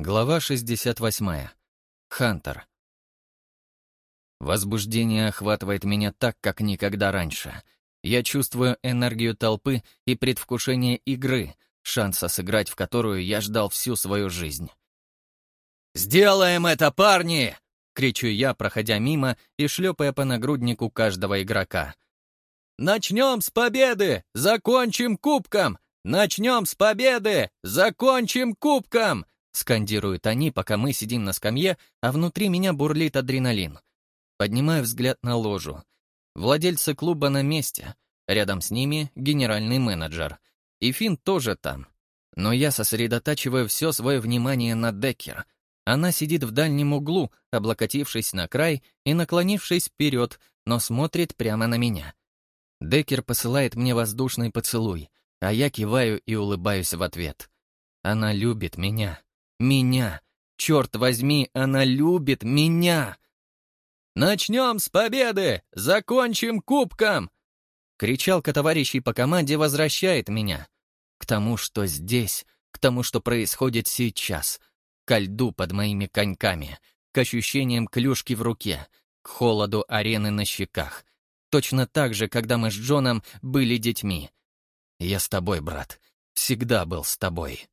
Глава 68. Хантер. Возбуждение охватывает меня так, как никогда раньше. Я чувствую энергию толпы и предвкушение игры, шанса сыграть в которую я ждал всю свою жизнь. «Сделаем это, парни!» — кричу я, проходя мимо и шлепая по нагруднику каждого игрока. «Начнем с победы! Закончим кубком! Начнем с победы! Закончим кубком!» Скандируют они, пока мы сидим на скамье, а внутри меня бурлит адреналин. Поднимаю взгляд на ложу. Владельцы клуба на месте. Рядом с ними генеральный менеджер. И Финн тоже там. Но я сосредотачиваю все свое внимание на Деккер. Она сидит в дальнем углу, облокотившись на край и наклонившись вперед, но смотрит прямо на меня. Деккер посылает мне воздушный поцелуй, а я киваю и улыбаюсь в ответ. Она любит меня. Меня. Черт возьми, она любит меня. «Начнем с победы! Закончим кубком!» Кричалка товарищей по команде возвращает меня. К тому, что здесь, к тому, что происходит сейчас, ко льду под моими коньками, к ощущениям клюшки в руке, к холоду арены на щеках. Точно так же, когда мы с Джоном были детьми. Я с тобой, брат. Всегда был с тобой.